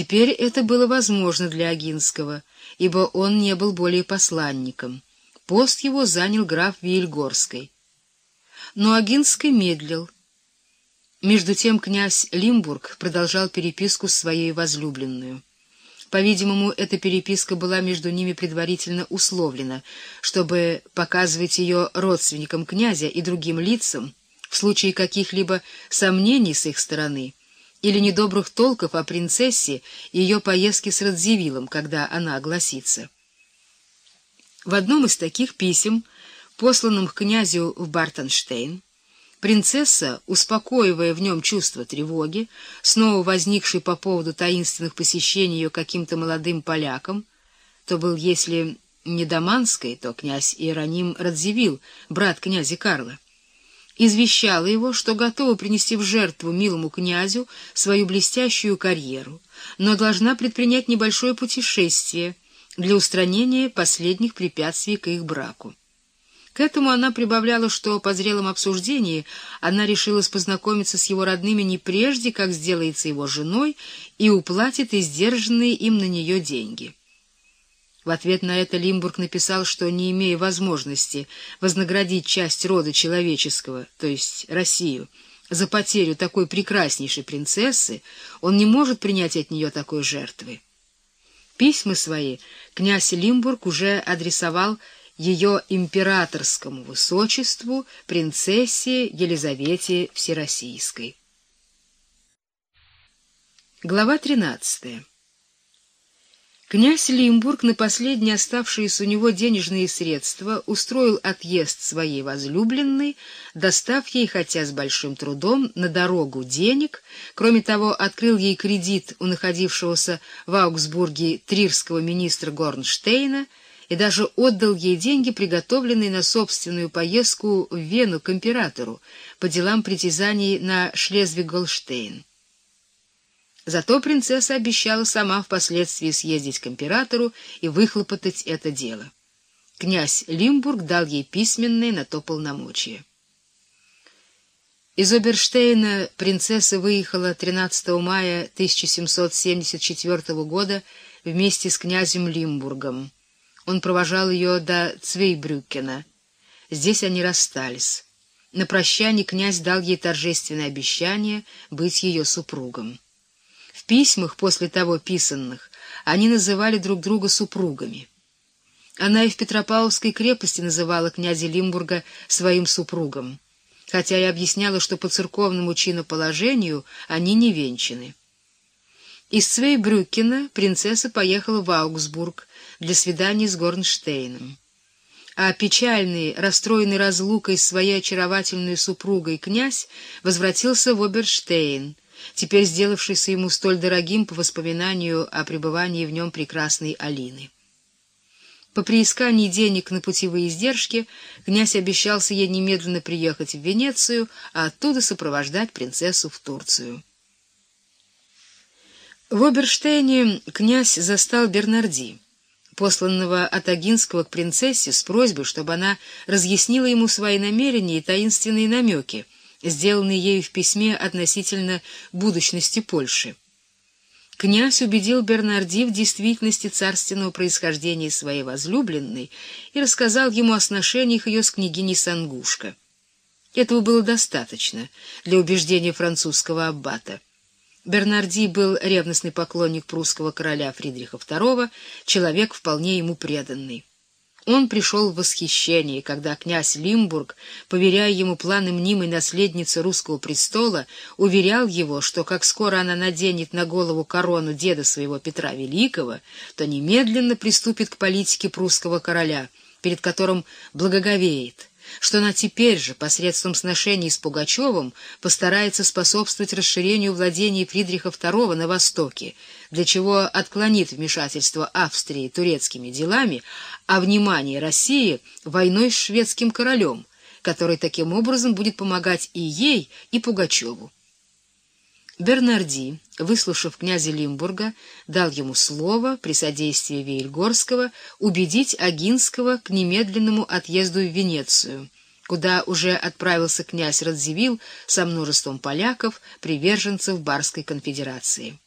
Теперь это было возможно для Агинского, ибо он не был более посланником. Пост его занял граф Вильгорский. Но Агинский медлил. Между тем князь Лимбург продолжал переписку с своей возлюбленную. По-видимому, эта переписка была между ними предварительно условлена, чтобы показывать ее родственникам князя и другим лицам в случае каких-либо сомнений с их стороны или недобрых толков о принцессе и ее поездке с Радзивиллом, когда она огласится. В одном из таких писем, посланном к князю в Бартонштейн, принцесса, успокоивая в нем чувство тревоги, снова возникшей по поводу таинственных посещений ее каким-то молодым полякам, то был, если не Даманской, то князь Иероним Радзивилл, брат князя Карла, извещала его, что готова принести в жертву милому князю свою блестящую карьеру, но должна предпринять небольшое путешествие для устранения последних препятствий к их браку. К этому она прибавляла, что по зрелом обсуждении она решилась познакомиться с его родными не прежде, как сделается его женой и уплатит издержанные им на нее деньги. В ответ на это Лимбург написал, что, не имея возможности вознаградить часть рода человеческого, то есть Россию, за потерю такой прекраснейшей принцессы, он не может принять от нее такой жертвы. Письма свои князь Лимбург уже адресовал ее императорскому высочеству принцессе Елизавете Всероссийской. Глава тринадцатая. Князь Лимбург на последние оставшиеся у него денежные средства устроил отъезд своей возлюбленной, достав ей, хотя с большим трудом, на дорогу денег, кроме того, открыл ей кредит у находившегося в Аугсбурге трирского министра Горнштейна и даже отдал ей деньги, приготовленные на собственную поездку в Вену к императору по делам притязаний на Шлезвиг-Голштейн. Зато принцесса обещала сама впоследствии съездить к императору и выхлопотать это дело. Князь Лимбург дал ей письменные на то полномочия. Из Оберштейна принцесса выехала 13 мая 1774 года вместе с князем Лимбургом. Он провожал ее до Цвейбрюкена. Здесь они расстались. На прощание князь дал ей торжественное обещание быть ее супругом. В письмах, после того писанных, они называли друг друга супругами. Она и в Петропавловской крепости называла князя Лимбурга своим супругом, хотя и объясняла, что по церковному чиноположению они не венчаны. Из Цвейбрюкена принцесса поехала в Аугсбург для свидания с Горнштейном. А печальный, расстроенный разлукой своей очаровательной супругой князь возвратился в Оберштейн, теперь сделавшийся ему столь дорогим по воспоминанию о пребывании в нем прекрасной Алины. По приискании денег на путевые издержки князь обещался ей немедленно приехать в Венецию, а оттуда сопровождать принцессу в Турцию. В Оберштейне князь застал Бернарди, посланного от Агинского к принцессе с просьбой, чтобы она разъяснила ему свои намерения и таинственные намеки, сделанный ею в письме относительно будущности Польши. Князь убедил Бернарди в действительности царственного происхождения своей возлюбленной и рассказал ему о сношениях ее с княгиней Сангушка. Этого было достаточно для убеждения французского аббата. Бернарди был ревностный поклонник прусского короля Фридриха II, человек вполне ему преданный. Он пришел в восхищение, когда князь Лимбург, поверяя ему планы мнимой наследницы русского престола, уверял его, что как скоро она наденет на голову корону деда своего Петра Великого, то немедленно приступит к политике прусского короля, перед которым благоговеет что она теперь же, посредством сношений с Пугачевым, постарается способствовать расширению владений Фридриха II на Востоке, для чего отклонит вмешательство Австрии турецкими делами, а внимание России — войной с шведским королем, который таким образом будет помогать и ей, и Пугачеву. Бернарди, выслушав князя Лимбурга, дал ему слово при содействии Вейльгорского убедить Агинского к немедленному отъезду в Венецию, куда уже отправился князь Радзивилл со множеством поляков, приверженцев Барской конфедерации.